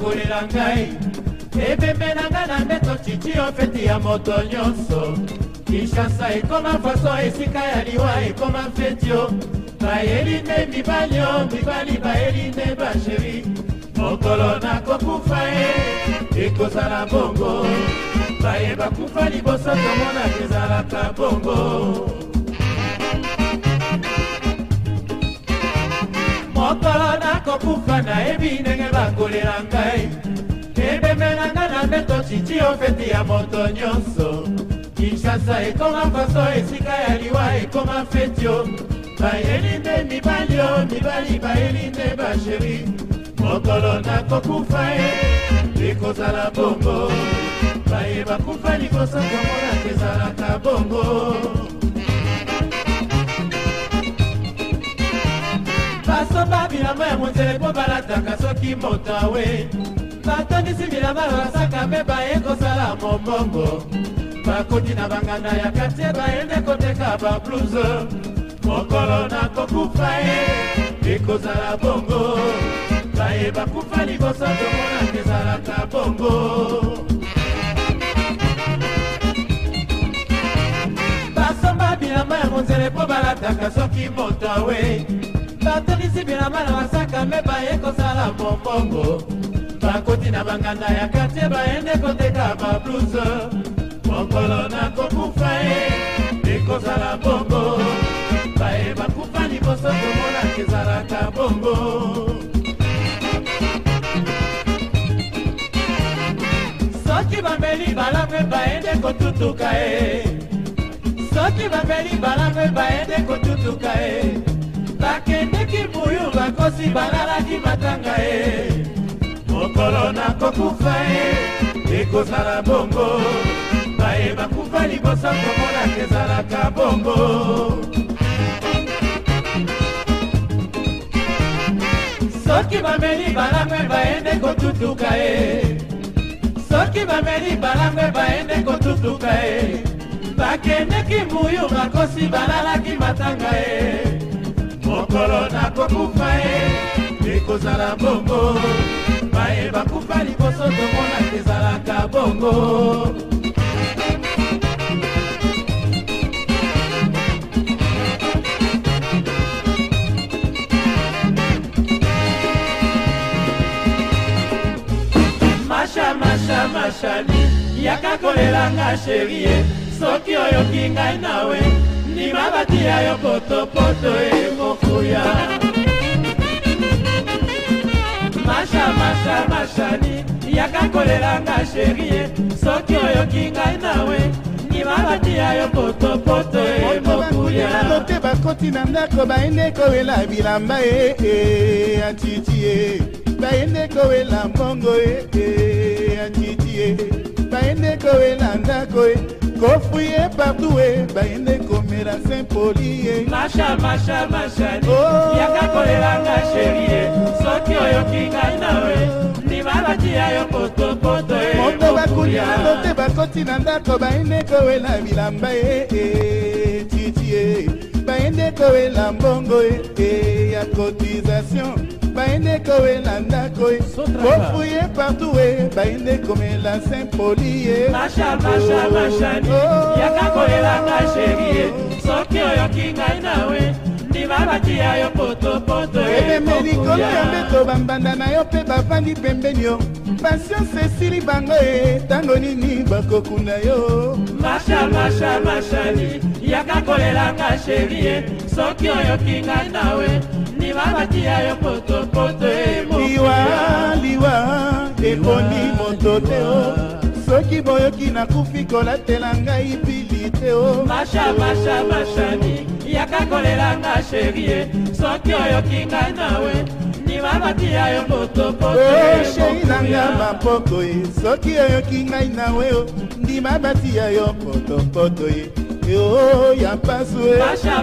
akolela ngai ebembe na ngai na ndeto cici yo feti ya moto nyonso kinshasa ekoma faso esika ya liwa ekoma fetio bayeli nde mibali o mibali bayeli nde basheri mokolo nakokufa ye ekozala bongo bayeba kufa liboso tomona ezalaka bongo kufa nayebi ndenge bakolela ngai embemelanga na mbeto cici ofeti ya moto nyonso kinshasa ekoma faso esika ya liwa ekoma fetio bayeli nde mibali o mibali bayeli nde basheri mokolo nakokufa ye ekozala bongo bayeba kufa liboso komona kezalaka bongo te mpo balataka soki moto awe batondisi bilamba basaka mpe baye kosala mombongo bakoti na banganda ya kartie bayende koteka babluse mokolo nakokufa ye ekozala bongo baye bakufa liboso tomona kezalaka bongo basomba bilamba ya monzele mpo balataka soki moto awe batonisi bilamba na masaka mpe baye kosala bombongo bakoti na banganda ya kartie bayende koteka babluse mokolo nakokufa ye ekozala bongo baye bakufa liboso komona ezalaka bongo soki bameli bala mpe bayende kotutuka ye soki bameli bala mpe bayende kotutuka ye bakendeki buyu bakosi balalaki matanga ye mokolo nakokufa ye ekozala bongo baye bakufa liboso komona kezalaka bongo soki bameli balangwe bayende kotutuka ye soki bameli balangwe bayende kotutuka ye bakendeki muyu bakosi balalaki matanga ye mokolo nakokufa ye ekozala bongo baye bakufa liboso tomona ezalaka bongo masha masha mashali yaka kolelanga sherie soki oyoki ngai nawe ndima batia yo potopoto e mokuya masha masha mashani yaka kolelanga sherie soki oyoki ngai nawe ndima batia yo potopoto e mokuya lote bakoti na ndako bayende kowela bilamba e atiti e bayende kowela mbongo e atiti e bayende e, e, e. kowela ndako e kofuye partout e bayende komela sempoli ye masha masha mashani oh. yaka kolelanga sheri ye soki oyokinga nawe libalatia yo potopoto ye moto bakulia tote bakoti na ndako bayende kowela bilamba ye e, titi ye bayende kowela mbongo ye e, ya cotisation bayende kowela ndako e. e, e. oh. ye kofu ye partout ye bayende komela saint poli ye yaka koyelanga sheri ye soki oyoki ngai nawe ndima batia yo potopoto ebembe likolo ya mbeto bambanda na yo mpe bavandi pembeni yo pasianse esili bango e ntango nini bakokunda yo mashal mashal mashali yaka kolelaka sherie soki oyoki ngai nawe ndima batia yo potopoto e liwa liwa eponi moto te o soki boyoki nakufi kolatela ngai pili te o oh. mashamashami eh, oh, eh, oh, yaka kolela nga sherie soki oyoki ngai nawe nimamatia yo motopoteshei nanga mapoko ye soki oyoki ngai nawe o ndima batia yo potopoto ye yo ya pasue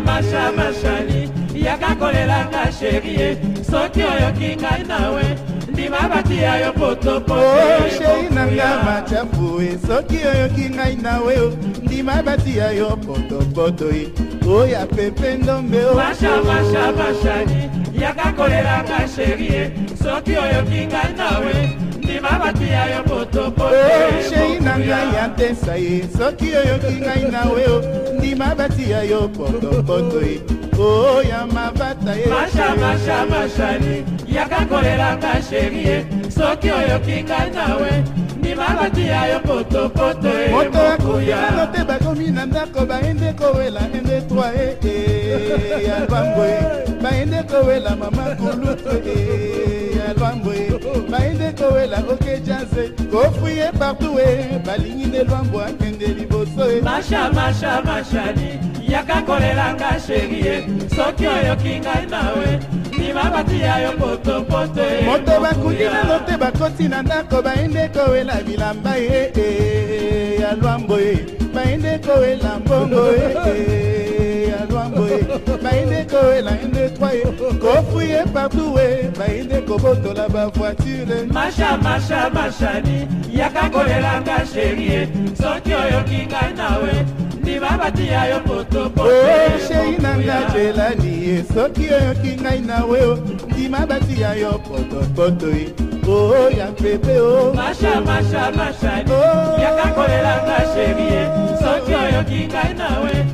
mashamashani yaka kolela nga sherie soki oyoki ngai nawe mobima batia yo potopotoshei oh, oh, na nga machapu e eh. soki oyoki ngai nawe o oh, ndima batia yo potopoto e eh. oya pepe ndombe o mashamasha mashani yaka kolelanga sheri e eh. soki oyoki ngai nawe shei na ngai ya ntesa ye soki oyoki ngai nawe o ndima batia yo potopoto ye oya mabata yemashamasha mashani yakakolelanga sheri ye soki oyokinga nawe ndimabati yayo potopoto e. moto yakoyano te bakomi na ndako baende kowela ende twa e, e ya lwambo e baende kowela mama kulutu e ya lwambo e baende kowela oke jaze kofuye partout e balingi nde lwambo akende liboso e mashamasha mashani yaka kolelanga sherie eh. soki oyoki ngai nawe nsima batia yo potopoto eh. moto bakundi nano te bakoti na ndako bayende kowela bilamba ye eh, ya lwambo ye bayende kowela mbongo ye ya lwambo ye bayende kowela ende twaye kofuye pabluwe bayende kobotola bavoiture masha masha mashani yaka kolelanga sherie soki oyoki ngai nawe Oh, shei nanga jelani ye soki oyoki ngai na we o ndima batia yo potopoto ye oo oh, ya mpepe o masha masha masha oh. yaka kolelanga sheri ye soki oyoki ngai na we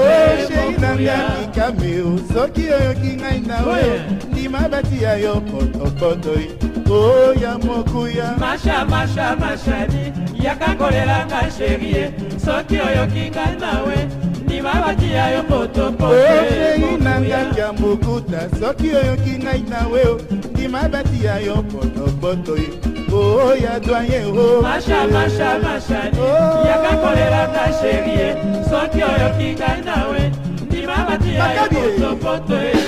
oshei e, nanga mikame o soki oyoki ngai na we ndima batia yo potopoto ye oya mokuya masha masha mashani yakankolelanga sherie soki oyokinga nawe ndima batia yo potopoei nangaka mbukuta soki oyoki ngai nawe ndima batia yo potopotoi oya dwaye o masha masha mashani oh. yakankolelanga sherie soki oyoki ngai nawe ndima batia yo potopotoe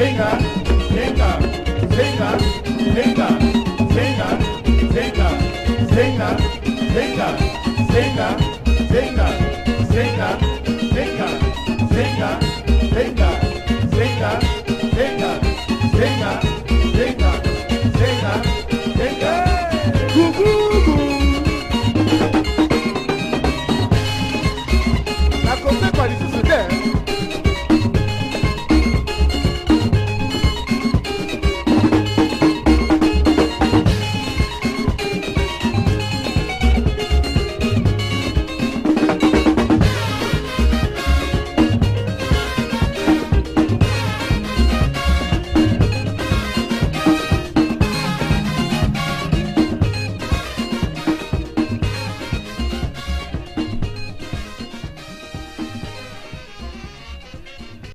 Venga, venga, venga, venga, venga, venga, venga, venga, venga, venga, venga, venga, venga, venga.